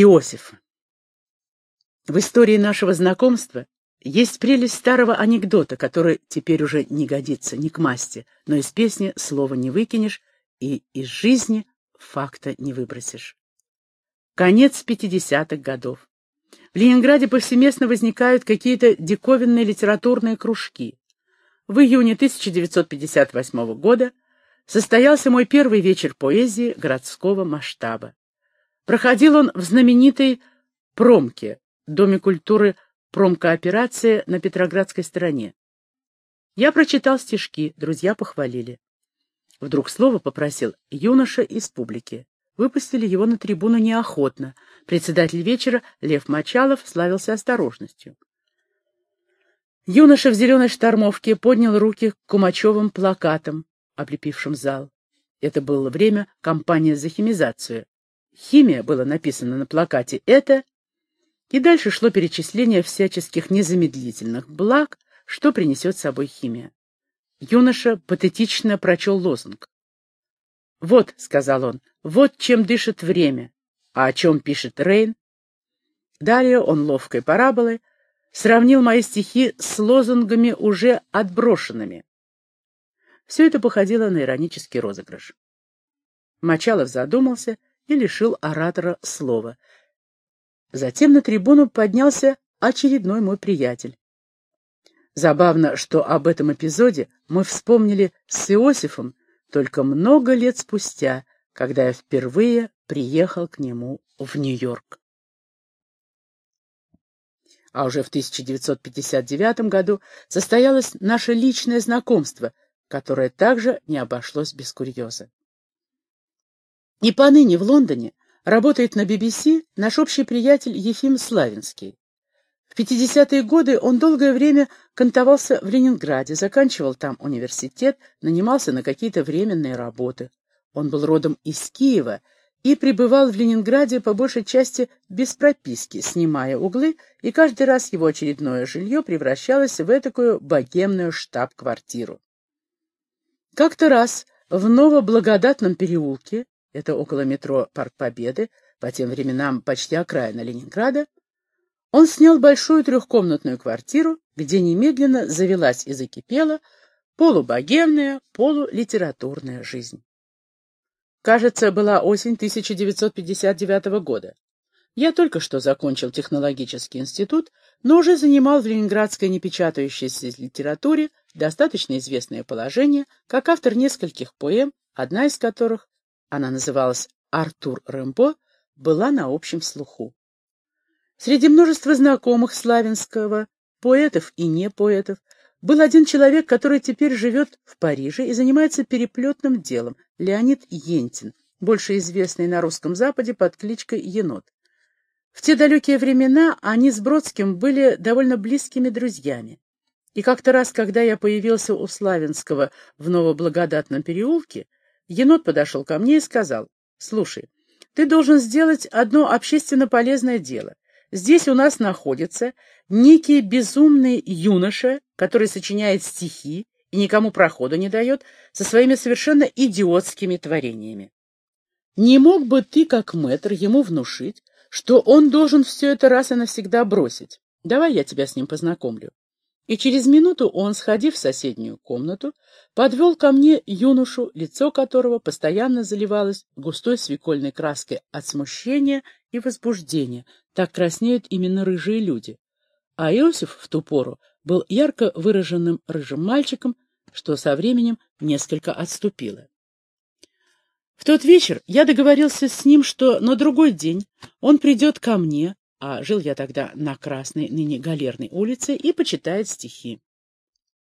Иосиф. В истории нашего знакомства есть прелесть старого анекдота, который теперь уже не годится ни к масти, но из песни слова не выкинешь и из жизни факта не выбросишь. Конец 50-х годов. В Ленинграде повсеместно возникают какие-то диковинные литературные кружки. В июне 1958 года состоялся мой первый вечер поэзии городского масштаба. Проходил он в знаменитой Промке, Доме культуры Промкооперация на Петроградской стороне. Я прочитал стишки, друзья похвалили. Вдруг слово попросил юноша из публики. Выпустили его на трибуну неохотно. Председатель вечера, Лев Мочалов, славился осторожностью. Юноша в зеленой штормовке поднял руки к кумачевым плакатам, облепившим зал. Это было время кампании за химизацию. Химия было написано на плакате «это», и дальше шло перечисление всяческих незамедлительных благ, что принесет с собой химия. Юноша патетично прочел лозунг. «Вот», — сказал он, — «вот чем дышит время, а о чем пишет Рейн». Далее он ловкой параболой сравнил мои стихи с лозунгами, уже отброшенными. Все это походило на иронический розыгрыш. Мочалов задумался и лишил оратора слова. Затем на трибуну поднялся очередной мой приятель. Забавно, что об этом эпизоде мы вспомнили с Иосифом только много лет спустя, когда я впервые приехал к нему в Нью-Йорк. А уже в 1959 году состоялось наше личное знакомство, которое также не обошлось без курьеза. И поныне в Лондоне работает на BBC наш общий приятель Ефим Славинский. В 50-е годы он долгое время кантовался в Ленинграде, заканчивал там университет, нанимался на какие-то временные работы. Он был родом из Киева и пребывал в Ленинграде по большей части без прописки, снимая углы, и каждый раз его очередное жилье превращалось в этакую богемную штаб-квартиру. Как-то раз в Новоблагодатном переулке это около метро Парк Победы, по тем временам почти окраина Ленинграда, он снял большую трехкомнатную квартиру, где немедленно завелась и закипела полубогемная, полулитературная жизнь. Кажется, была осень 1959 года. Я только что закончил технологический институт, но уже занимал в ленинградской непечатающейся литературе достаточно известное положение, как автор нескольких поэм, одна из которых она называлась «Артур Рэмбо», была на общем слуху. Среди множества знакомых Славинского, поэтов и не поэтов, был один человек, который теперь живет в Париже и занимается переплетным делом, Леонид Ентин, больше известный на русском Западе под кличкой Енот. В те далекие времена они с Бродским были довольно близкими друзьями. И как-то раз, когда я появился у Славинского в Новоблагодатном переулке, енот подошел ко мне и сказал, «Слушай, ты должен сделать одно общественно полезное дело. Здесь у нас находится некий безумный юноша, который сочиняет стихи и никому проходу не дает со своими совершенно идиотскими творениями. Не мог бы ты, как мэтр, ему внушить, что он должен все это раз и навсегда бросить? Давай я тебя с ним познакомлю. И через минуту он, сходив в соседнюю комнату, подвел ко мне юношу, лицо которого постоянно заливалось густой свекольной краской от смущения и возбуждения. Так краснеют именно рыжие люди. А Иосиф в ту пору был ярко выраженным рыжим мальчиком, что со временем несколько отступило. В тот вечер я договорился с ним, что на другой день он придет ко мне, а жил я тогда на Красной, ныне Галерной улице, и почитает стихи.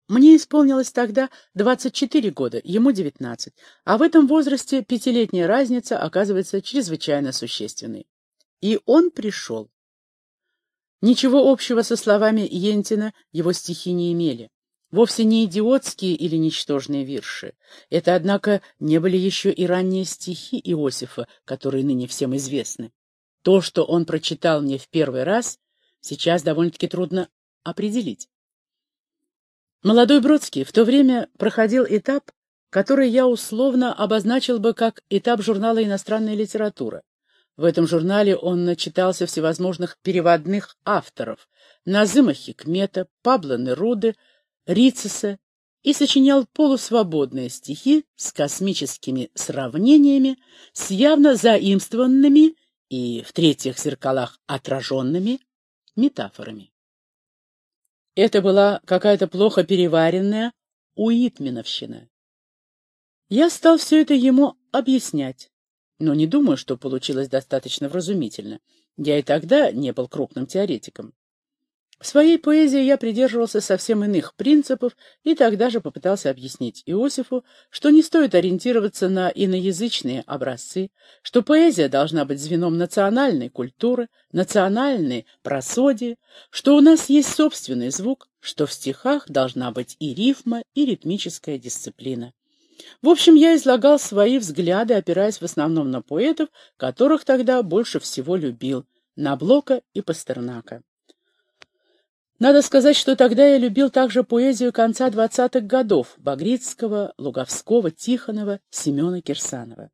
Мне исполнилось тогда 24 года, ему 19, а в этом возрасте пятилетняя разница оказывается чрезвычайно существенной. И он пришел. Ничего общего со словами Йентина его стихи не имели. Вовсе не идиотские или ничтожные вирши. Это, однако, не были еще и ранние стихи Иосифа, которые ныне всем известны. То, что он прочитал мне в первый раз, сейчас довольно-таки трудно определить. Молодой Бродский в то время проходил этап, который я условно обозначил бы как этап журнала «Иностранная литература». В этом журнале он начитался всевозможных переводных авторов Назыма Хикмета, Пабло Неруды, Рицеса и сочинял полусвободные стихи с космическими сравнениями, с явно заимствованными и в третьих зеркалах отраженными метафорами. Это была какая-то плохо переваренная уитменовщина. Я стал все это ему объяснять, но не думаю, что получилось достаточно вразумительно. Я и тогда не был крупным теоретиком. В своей поэзии я придерживался совсем иных принципов и тогда же попытался объяснить Иосифу, что не стоит ориентироваться на иноязычные образцы, что поэзия должна быть звеном национальной культуры, национальной просодии, что у нас есть собственный звук, что в стихах должна быть и рифма, и ритмическая дисциплина. В общем, я излагал свои взгляды, опираясь в основном на поэтов, которых тогда больше всего любил, на Блока и Пастернака. Надо сказать, что тогда я любил также поэзию конца двадцатых годов Багрицкого, Луговского, Тихонова, Семена Кирсанова.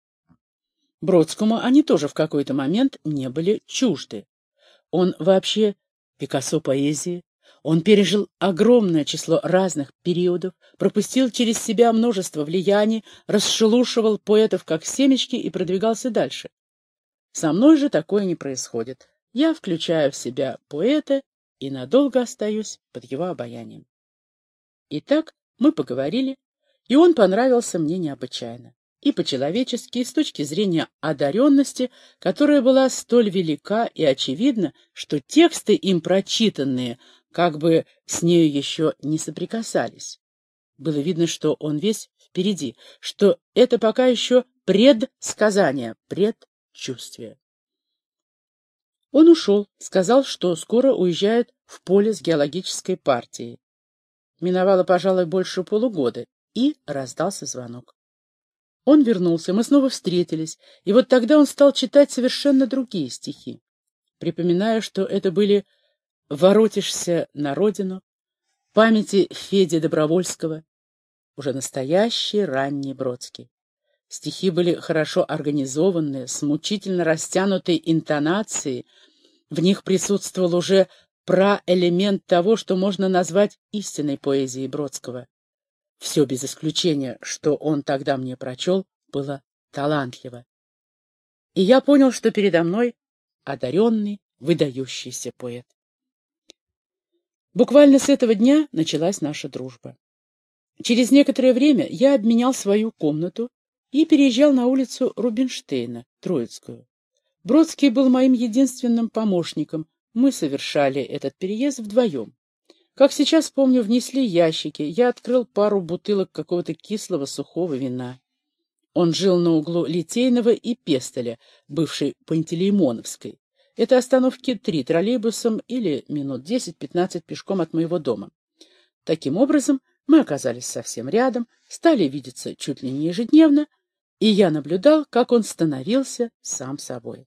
Бродскому они тоже в какой-то момент не были чужды. Он вообще Пикассо поэзии, он пережил огромное число разных периодов, пропустил через себя множество влияний, расшелушивал поэтов как семечки и продвигался дальше. Со мной же такое не происходит. Я включаю в себя поэта и надолго остаюсь под его обаянием. Итак, мы поговорили, и он понравился мне необычайно. И по-человечески, и с точки зрения одаренности, которая была столь велика и очевидна, что тексты им прочитанные как бы с нею еще не соприкасались. Было видно, что он весь впереди, что это пока еще предсказание, предчувствие. Он ушел, сказал, что скоро уезжает в поле с геологической партией. Миновало, пожалуй, больше полугода, и раздался звонок. Он вернулся, мы снова встретились, и вот тогда он стал читать совершенно другие стихи. Припоминаю, что это были «Воротишься на родину», памяти Феди Добровольского, уже настоящий ранний Бродский. Стихи были хорошо организованные, с мучительно растянутой интонацией. В них присутствовал уже проэлемент того, что можно назвать истинной поэзией Бродского. Все без исключения, что он тогда мне прочел, было талантливо. И я понял, что передо мной одаренный, выдающийся поэт. Буквально с этого дня началась наша дружба. Через некоторое время я обменял свою комнату и переезжал на улицу Рубинштейна, Троицкую. Бродский был моим единственным помощником. Мы совершали этот переезд вдвоем. Как сейчас помню, внесли ящики. Я открыл пару бутылок какого-то кислого сухого вина. Он жил на углу Литейного и Пестоля, бывшей Пантелеймоновской. Это остановки три троллейбусом или минут десять-пятнадцать пешком от моего дома. Таким образом, мы оказались совсем рядом, стали видеться чуть ли не ежедневно, и я наблюдал, как он становился сам собой.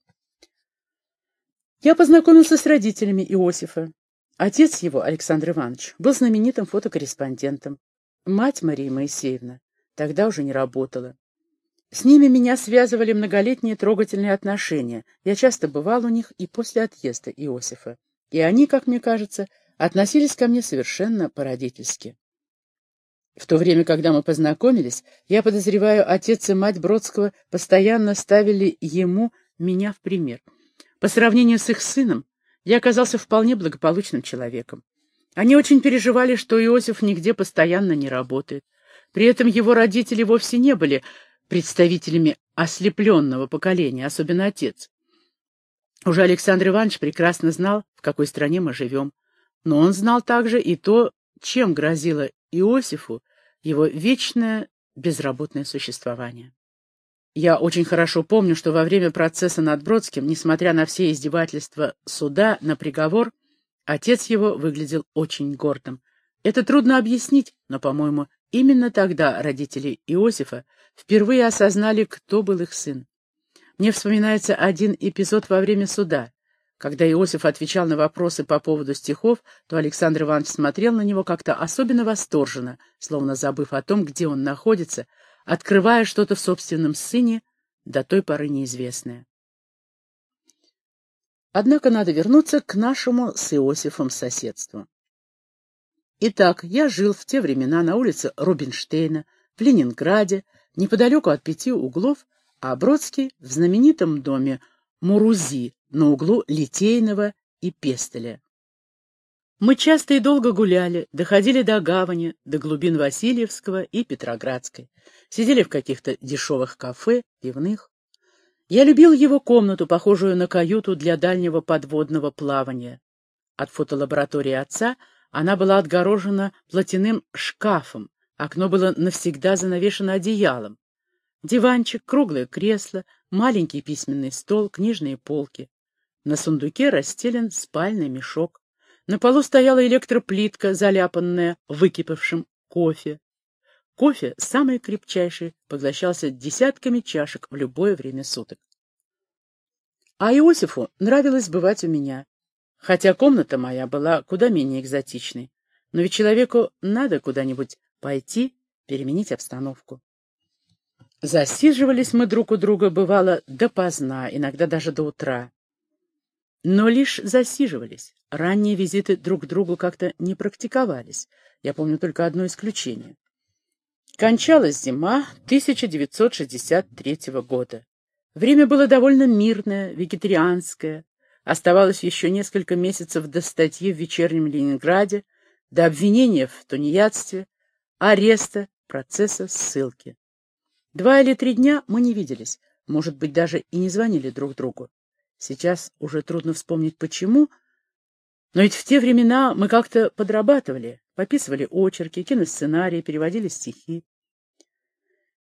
Я познакомился с родителями Иосифа. Отец его, Александр Иванович, был знаменитым фотокорреспондентом. Мать Мария Моисеевна тогда уже не работала. С ними меня связывали многолетние трогательные отношения. Я часто бывал у них и после отъезда Иосифа. И они, как мне кажется, относились ко мне совершенно по-родительски. В то время, когда мы познакомились, я подозреваю, отец и мать Бродского постоянно ставили ему меня в пример. По сравнению с их сыном, я оказался вполне благополучным человеком. Они очень переживали, что Иосиф нигде постоянно не работает. При этом его родители вовсе не были представителями ослепленного поколения, особенно отец. Уже Александр Иванович прекрасно знал, в какой стране мы живем. Но он знал также и то, чем грозило Иосифу его вечное безработное существование. Я очень хорошо помню, что во время процесса над Бродским, несмотря на все издевательства суда на приговор, отец его выглядел очень гордым. Это трудно объяснить, но, по-моему, именно тогда родители Иосифа впервые осознали, кто был их сын. Мне вспоминается один эпизод во время суда. Когда Иосиф отвечал на вопросы по поводу стихов, то Александр Иванович смотрел на него как-то особенно восторженно, словно забыв о том, где он находится, открывая что-то в собственном сыне, до той поры неизвестное. Однако надо вернуться к нашему с Иосифом соседству. Итак, я жил в те времена на улице Рубинштейна, в Ленинграде, неподалеку от пяти углов, а Бродский в знаменитом доме Мурузи на углу Литейного и Пестеля. Мы часто и долго гуляли, доходили до гавани, до глубин Васильевского и Петроградской, сидели в каких-то дешевых кафе, пивных. Я любил его комнату, похожую на каюту для дальнего подводного плавания. От фотолаборатории отца она была отгорожена платяным шкафом, окно было навсегда занавешено одеялом. Диванчик, круглое кресло, маленький письменный стол, книжные полки. На сундуке расстелен спальный мешок. На полу стояла электроплитка, заляпанная выкипавшим кофе. Кофе, самый крепчайший, поглощался десятками чашек в любое время суток. А Иосифу нравилось бывать у меня, хотя комната моя была куда менее экзотичной. Но ведь человеку надо куда-нибудь пойти, переменить обстановку. Засиживались мы друг у друга, бывало, допоздна, иногда даже до утра. Но лишь засиживались. Ранние визиты друг к другу как-то не практиковались. Я помню только одно исключение. Кончалась зима 1963 года. Время было довольно мирное, вегетарианское. Оставалось еще несколько месяцев до статьи в вечернем Ленинграде, до обвинения в тунеядстве, ареста, процесса, ссылки. Два или три дня мы не виделись, может быть, даже и не звонили друг другу. Сейчас уже трудно вспомнить, почему, но ведь в те времена мы как-то подрабатывали, пописывали очерки, киносценарии, переводили стихи.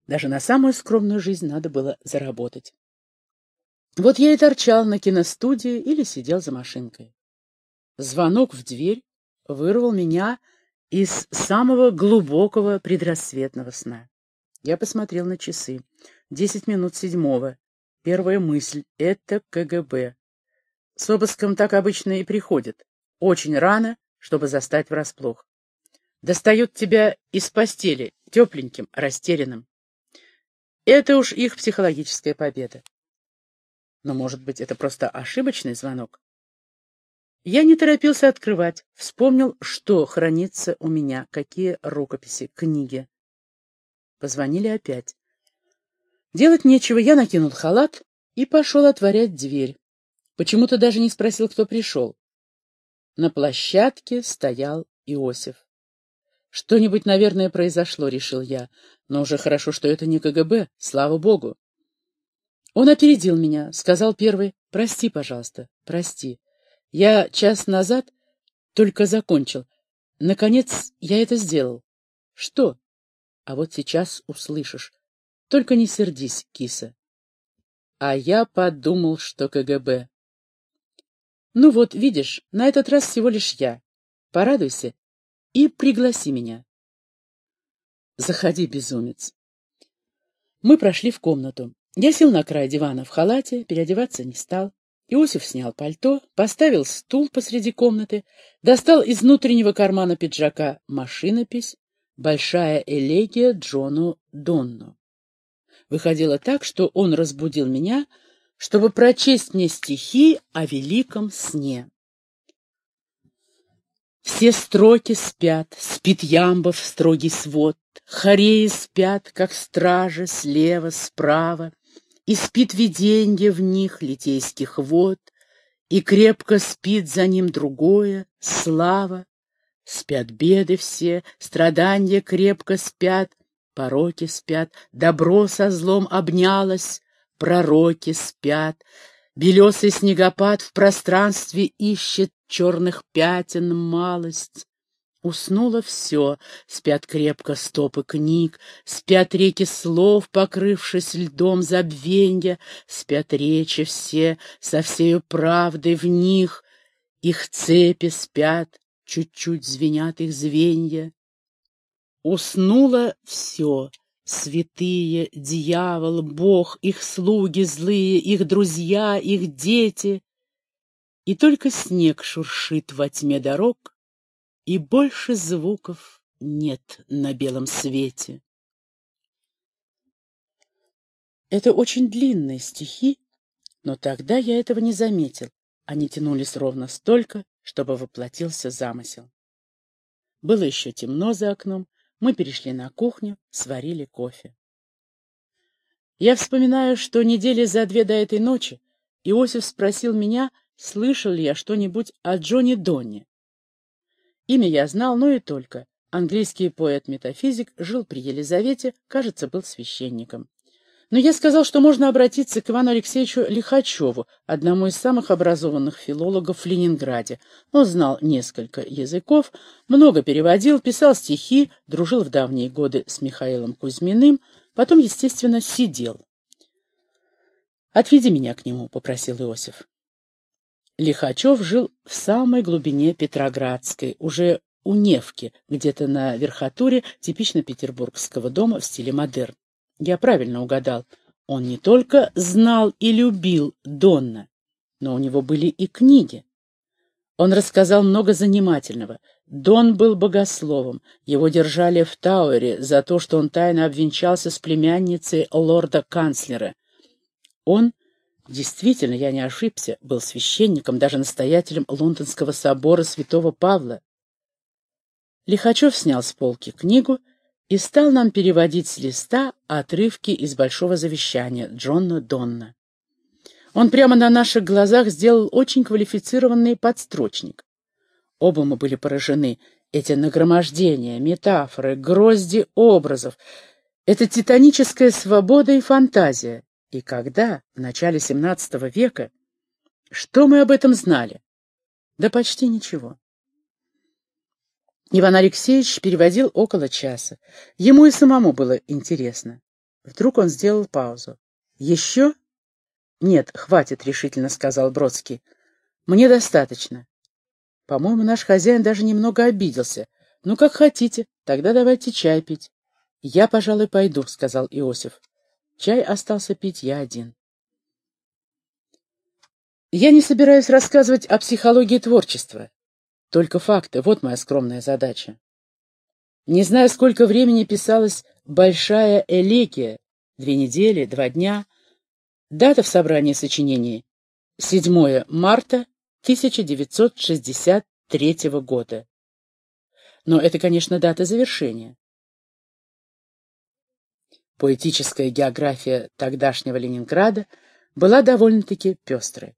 Даже на самую скромную жизнь надо было заработать. Вот я и торчал на киностудии или сидел за машинкой. Звонок в дверь вырвал меня из самого глубокого предрассветного сна. Я посмотрел на часы. Десять минут седьмого. Первая мысль — это КГБ. С обыском так обычно и приходят. Очень рано, чтобы застать врасплох. Достают тебя из постели, тепленьким, растерянным. Это уж их психологическая победа. Но, может быть, это просто ошибочный звонок? Я не торопился открывать, вспомнил, что хранится у меня, какие рукописи, книги. Позвонили опять. Делать нечего, я накинул халат и пошел отворять дверь. Почему-то даже не спросил, кто пришел. На площадке стоял Иосиф. Что-нибудь, наверное, произошло, решил я, но уже хорошо, что это не КГБ, слава богу. Он опередил меня, сказал первый, прости, пожалуйста, прости. Я час назад только закончил. Наконец, я это сделал. Что? А вот сейчас услышишь. Только не сердись, киса. А я подумал, что КГБ. Ну вот, видишь, на этот раз всего лишь я. Порадуйся и пригласи меня. Заходи, безумец. Мы прошли в комнату. Я сел на край дивана в халате, переодеваться не стал. Иосиф снял пальто, поставил стул посреди комнаты, достал из внутреннего кармана пиджака машинопись «Большая элегия Джону Донну». Выходило так, что он разбудил меня, чтобы прочесть мне стихи о великом сне. Все строки спят, спит Ямбов строгий свод, Хореи спят, как стражи, слева, справа, И спит виденье в них литейских вод, И крепко спит за ним другое, слава. Спят беды все, страдания крепко спят, Пороки спят, добро со злом обнялось, Пророки спят, белесый снегопад В пространстве ищет черных пятен малость. Уснуло все, спят крепко стопы книг, Спят реки слов, покрывшись льдом забвенья, Спят речи все, со всею правдой в них, Их цепи спят, чуть-чуть звенят их звенья. Уснуло все, святые, дьявол, бог, их слуги злые, их друзья, их дети. И только снег шуршит во тьме дорог, и больше звуков нет на белом свете. Это очень длинные стихи, но тогда я этого не заметил. Они тянулись ровно столько, чтобы воплотился замысел. Было еще темно за окном, мы перешли на кухню, сварили кофе. Я вспоминаю, что недели за две до этой ночи Иосиф спросил меня, слышал ли я что-нибудь о Джоне Донне. Имя я знал, но и только. Английский поэт-метафизик жил при Елизавете, кажется, был священником. Но я сказал, что можно обратиться к Ивану Алексеевичу Лихачеву, одному из самых образованных филологов в Ленинграде. Он знал несколько языков, много переводил, писал стихи, дружил в давние годы с Михаилом Кузьминым, потом, естественно, сидел. «Отведи меня к нему», — попросил Иосиф. Лихачев жил в самой глубине Петроградской, уже у Невки, где-то на верхотуре типично петербургского дома в стиле модерн. Я правильно угадал. Он не только знал и любил Донна, но у него были и книги. Он рассказал много занимательного. Дон был богословом. Его держали в Тауэре за то, что он тайно обвенчался с племянницей лорда-канцлера. Он, действительно, я не ошибся, был священником, даже настоятелем Лондонского собора святого Павла. Лихачев снял с полки книгу и стал нам переводить с листа отрывки из Большого завещания Джона Донна. Он прямо на наших глазах сделал очень квалифицированный подстрочник. Оба мы были поражены. Эти нагромождения, метафоры, грозди образов, это титаническая свобода и фантазия. И когда, в начале XVII века, что мы об этом знали? Да почти ничего. Иван Алексеевич переводил около часа. Ему и самому было интересно. Вдруг он сделал паузу. «Еще?» «Нет, хватит», — решительно сказал Бродский. «Мне достаточно». По-моему, наш хозяин даже немного обиделся. «Ну, как хотите, тогда давайте чай пить». «Я, пожалуй, пойду», — сказал Иосиф. Чай остался пить я один. Я не собираюсь рассказывать о психологии творчества. Только факты — вот моя скромная задача. Не знаю, сколько времени писалась «Большая элегия» — две недели, два дня. Дата в собрании сочинений — 7 марта 1963 года. Но это, конечно, дата завершения. Поэтическая география тогдашнего Ленинграда была довольно-таки пестрой.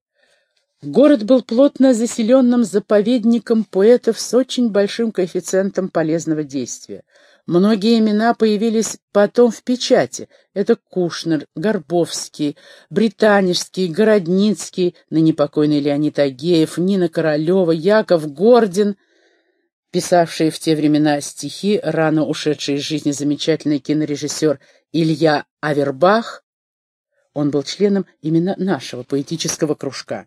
Город был плотно заселенным заповедником поэтов с очень большим коэффициентом полезного действия. Многие имена появились потом в печати. Это Кушнер, Горбовский, Британежский, Городницкий, ныне покойный Леонид Агеев, Нина Королева, Яков Гордин, писавшие в те времена стихи, рано ушедший из жизни замечательный кинорежиссер Илья Авербах. Он был членом именно нашего поэтического кружка.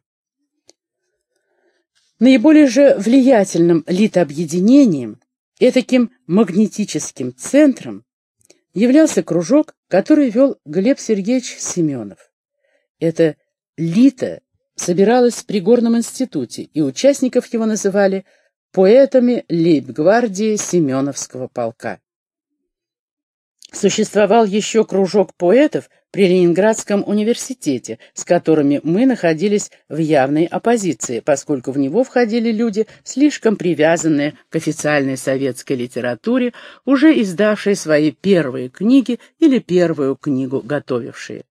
Наиболее же влиятельным литобъединением, этаким магнетическим центром, являлся кружок, который вел Глеб Сергеевич Семенов. Это лито собиралось в Пригорном институте, и участников его называли поэтами лейб-гвардии Семеновского полка. Существовал еще кружок поэтов при Ленинградском университете, с которыми мы находились в явной оппозиции, поскольку в него входили люди, слишком привязанные к официальной советской литературе, уже издавшие свои первые книги или первую книгу готовившие.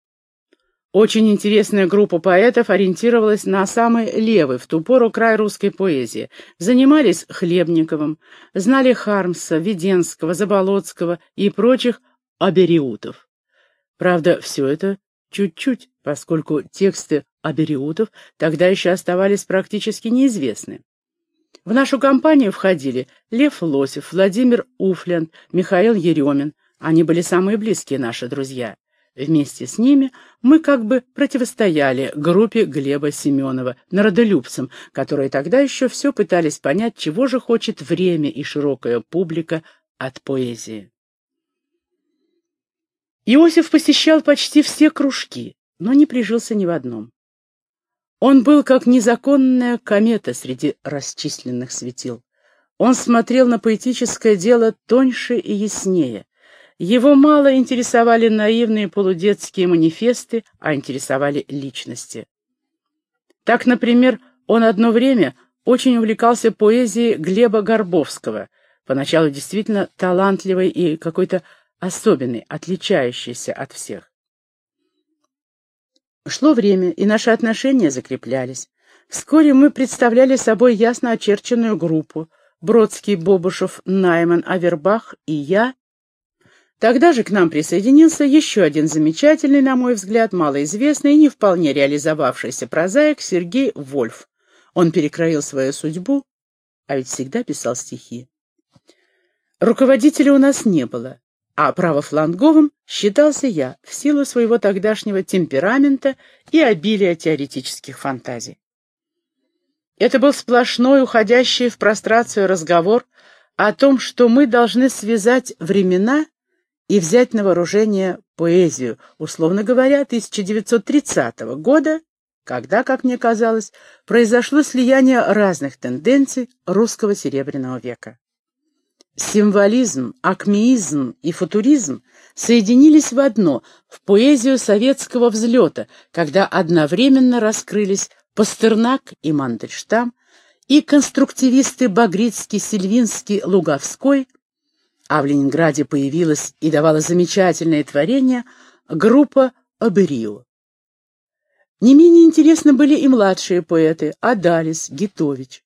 Очень интересная группа поэтов ориентировалась на самый левый в ту пору край русской поэзии. Занимались Хлебниковым, знали Хармса, Веденского, Заболоцкого и прочих абериутов. Правда, все это чуть-чуть, поскольку тексты абериутов тогда еще оставались практически неизвестны. В нашу компанию входили Лев Лосев, Владимир Уфлянд, Михаил Еремин. Они были самые близкие наши друзья. Вместе с ними мы как бы противостояли группе Глеба Семенова, народолюбцам, которые тогда еще все пытались понять, чего же хочет время и широкая публика от поэзии. Иосиф посещал почти все кружки, но не прижился ни в одном. Он был как незаконная комета среди расчисленных светил. Он смотрел на поэтическое дело тоньше и яснее. Его мало интересовали наивные полудетские манифесты, а интересовали личности. Так, например, он одно время очень увлекался поэзией Глеба Горбовского, поначалу действительно талантливой и какой-то особенной, отличающейся от всех. Шло время, и наши отношения закреплялись. Вскоре мы представляли собой ясно очерченную группу — Бродский, Бобушев, Найман, Авербах и я. Тогда же к нам присоединился еще один замечательный, на мой взгляд, малоизвестный и не вполне реализовавшийся прозаик Сергей Вольф. Он перекроил свою судьбу, а ведь всегда писал стихи. Руководителя у нас не было а правофланговым считался я в силу своего тогдашнего темперамента и обилия теоретических фантазий. Это был сплошной, уходящий в прострацию разговор о том, что мы должны связать времена и взять на вооружение поэзию, условно говоря, 1930 года, когда, как мне казалось, произошло слияние разных тенденций русского серебряного века. Символизм, акмеизм и футуризм соединились в одно, в поэзию советского взлета, когда одновременно раскрылись Пастернак и Мандельштам, и конструктивисты Багрицкий, Сильвинский, Луговской, а в Ленинграде появилась и давала замечательное творение группа Аберио. Не менее интересны были и младшие поэты Адалис, Гитович.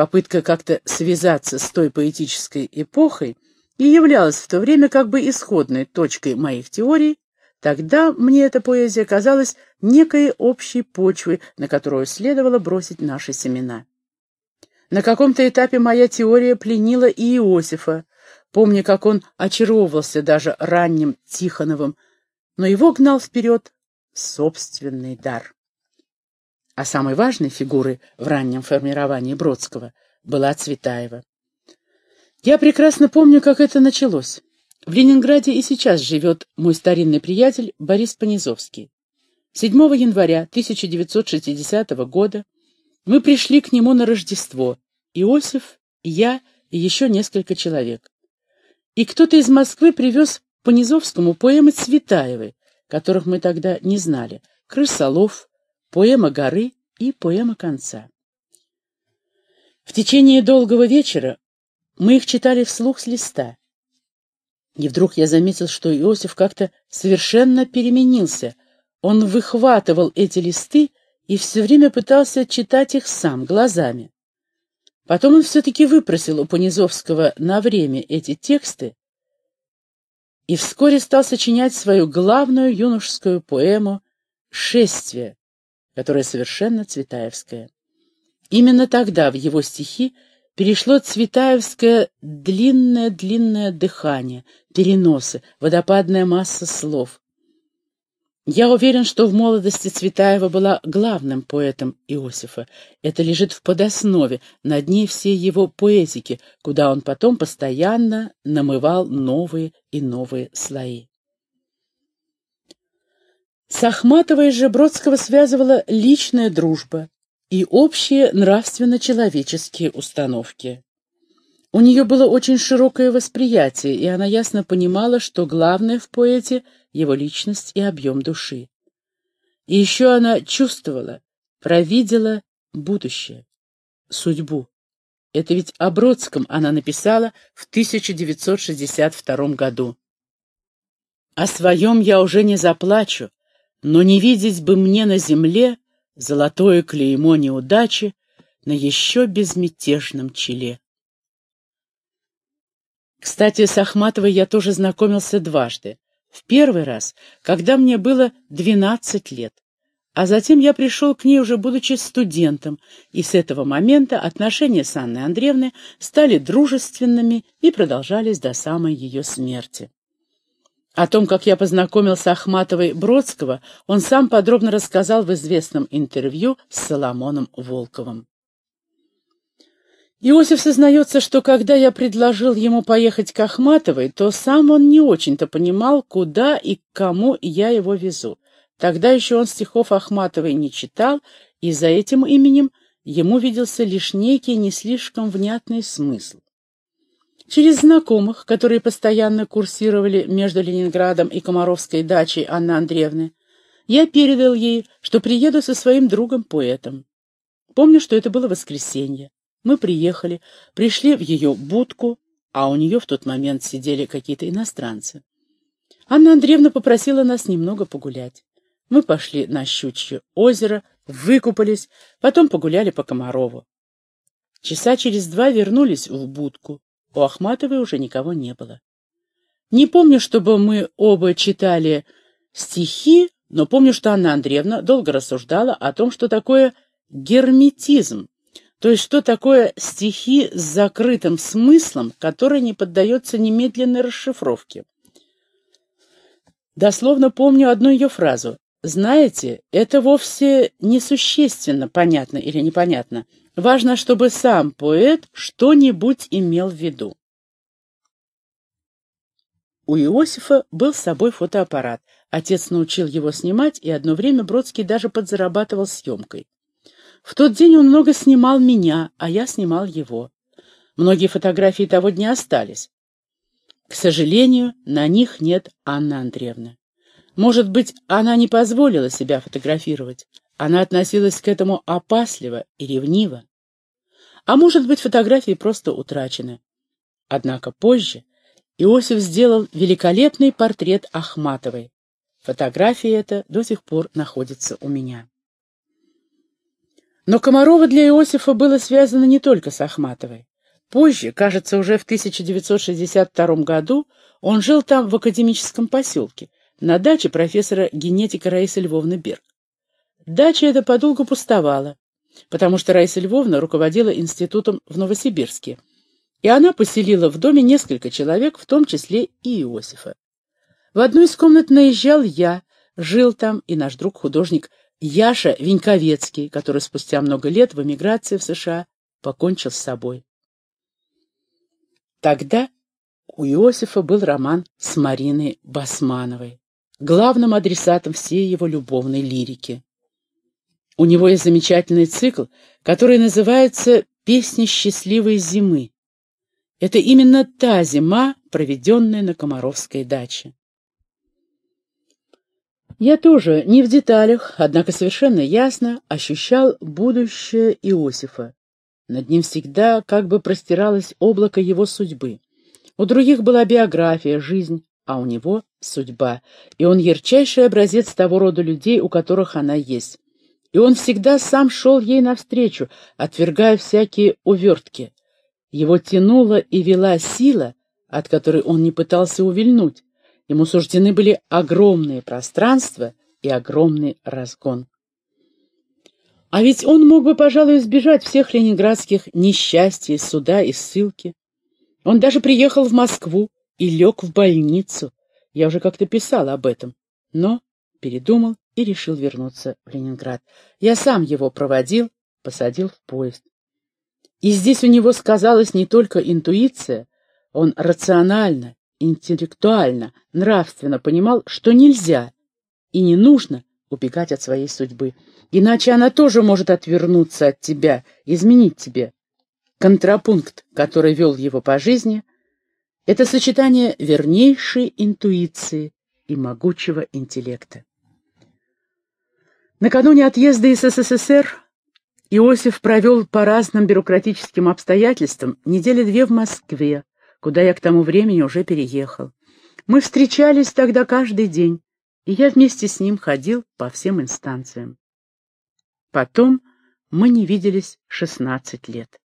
Попытка как-то связаться с той поэтической эпохой и являлась в то время как бы исходной точкой моих теорий, тогда мне эта поэзия казалась некой общей почвой, на которую следовало бросить наши семена. На каком-то этапе моя теория пленила и Иосифа, помня, как он очаровывался даже ранним Тихоновым, но его гнал вперед собственный дар. А самой важной фигурой в раннем формировании Бродского была Цветаева. Я прекрасно помню, как это началось. В Ленинграде и сейчас живет мой старинный приятель Борис Понизовский. 7 января 1960 года мы пришли к нему на Рождество. Иосиф, я и еще несколько человек. И кто-то из Москвы привез Понизовскому поэмы Цветаевой, которых мы тогда не знали. «Крысолов», поэма горы и поэма конца. В течение долгого вечера мы их читали вслух с листа. И вдруг я заметил, что Иосиф как-то совершенно переменился. Он выхватывал эти листы и все время пытался читать их сам, глазами. Потом он все-таки выпросил у Понизовского на время эти тексты и вскоре стал сочинять свою главную юношескую поэму «Шествие», которая совершенно цветаевская. Именно тогда в его стихи перешло цветаевское длинное-длинное дыхание, переносы, водопадная масса слов. Я уверен, что в молодости Цветаева была главным поэтом Иосифа. Это лежит в подоснове, над ней всей его поэтики, куда он потом постоянно намывал новые и новые слои. С Ахматовой же Бродского связывала личная дружба и общие нравственно-человеческие установки. У нее было очень широкое восприятие, и она ясно понимала, что главное в поэте — его личность и объем души. И еще она чувствовала, провидела будущее, судьбу. Это ведь о Бродском она написала в 1962 году. «О своем я уже не заплачу, но не видеть бы мне на земле золотое клеймо неудачи на еще безмятежном челе. Кстати, с Ахматовой я тоже знакомился дважды. В первый раз, когда мне было 12 лет, а затем я пришел к ней уже будучи студентом, и с этого момента отношения с Анной Андреевной стали дружественными и продолжались до самой ее смерти. О том, как я познакомился Ахматовой Бродского, он сам подробно рассказал в известном интервью с Соломоном Волковым. Иосиф сознается, что когда я предложил ему поехать к Ахматовой, то сам он не очень-то понимал, куда и к кому я его везу. Тогда еще он стихов Ахматовой не читал, и за этим именем ему виделся лишь некий не слишком внятный смысл. Через знакомых, которые постоянно курсировали между Ленинградом и Комаровской дачей Анны Андреевны, я передал ей, что приеду со своим другом-поэтом. Помню, что это было воскресенье. Мы приехали, пришли в ее будку, а у нее в тот момент сидели какие-то иностранцы. Анна Андреевна попросила нас немного погулять. Мы пошли на Щучье озеро, выкупались, потом погуляли по Комарову. Часа через два вернулись в будку. У Ахматовой уже никого не было. Не помню, чтобы мы оба читали стихи, но помню, что Анна Андреевна долго рассуждала о том, что такое герметизм, то есть что такое стихи с закрытым смыслом, который не поддается немедленной расшифровке. Дословно помню одну ее фразу. «Знаете, это вовсе несущественно, понятно или непонятно. Важно, чтобы сам поэт что-нибудь имел в виду». У Иосифа был с собой фотоаппарат. Отец научил его снимать, и одно время Бродский даже подзарабатывал съемкой. В тот день он много снимал меня, а я снимал его. Многие фотографии того дня остались. К сожалению, на них нет Анны Андреевны. Может быть, она не позволила себя фотографировать. Она относилась к этому опасливо и ревниво. А может быть, фотографии просто утрачены. Однако позже Иосиф сделал великолепный портрет Ахматовой. Фотография эта до сих пор находится у меня. Но Комарова для Иосифа было связано не только с Ахматовой. Позже, кажется, уже в 1962 году, он жил там в академическом поселке, на даче профессора генетика Раисы Львовны Берг. Дача эта подолгу пустовала, потому что Раиса Львовна руководила институтом в Новосибирске, и она поселила в доме несколько человек, в том числе и Иосифа. В одну из комнат наезжал я, жил там и наш друг-художник Яша Веньковецкий, который спустя много лет в эмиграции в США покончил с собой. Тогда у Иосифа был роман с Мариной Басмановой, главным адресатом всей его любовной лирики. У него есть замечательный цикл, который называется «Песни счастливой зимы». Это именно та зима, проведенная на Комаровской даче. Я тоже, не в деталях, однако совершенно ясно ощущал будущее Иосифа. Над ним всегда как бы простиралось облако его судьбы. У других была биография, жизнь, а у него судьба, и он ярчайший образец того рода людей, у которых она есть. И он всегда сам шел ей навстречу, отвергая всякие увертки. Его тянула и вела сила, от которой он не пытался увильнуть, Ему суждены были огромные пространства и огромный разгон. А ведь он мог бы, пожалуй, избежать всех ленинградских несчастий, суда и ссылки. Он даже приехал в Москву и лег в больницу. Я уже как-то писал об этом, но передумал и решил вернуться в Ленинград. Я сам его проводил, посадил в поезд. И здесь у него сказалась не только интуиция, он рационально, интеллектуально, нравственно понимал, что нельзя и не нужно убегать от своей судьбы, иначе она тоже может отвернуться от тебя, изменить тебе. Контрапункт, который вел его по жизни, это сочетание вернейшей интуиции и могучего интеллекта. Накануне отъезда из СССР Иосиф провел по разным бюрократическим обстоятельствам недели две в Москве, куда я к тому времени уже переехал. Мы встречались тогда каждый день, и я вместе с ним ходил по всем инстанциям. Потом мы не виделись 16 лет.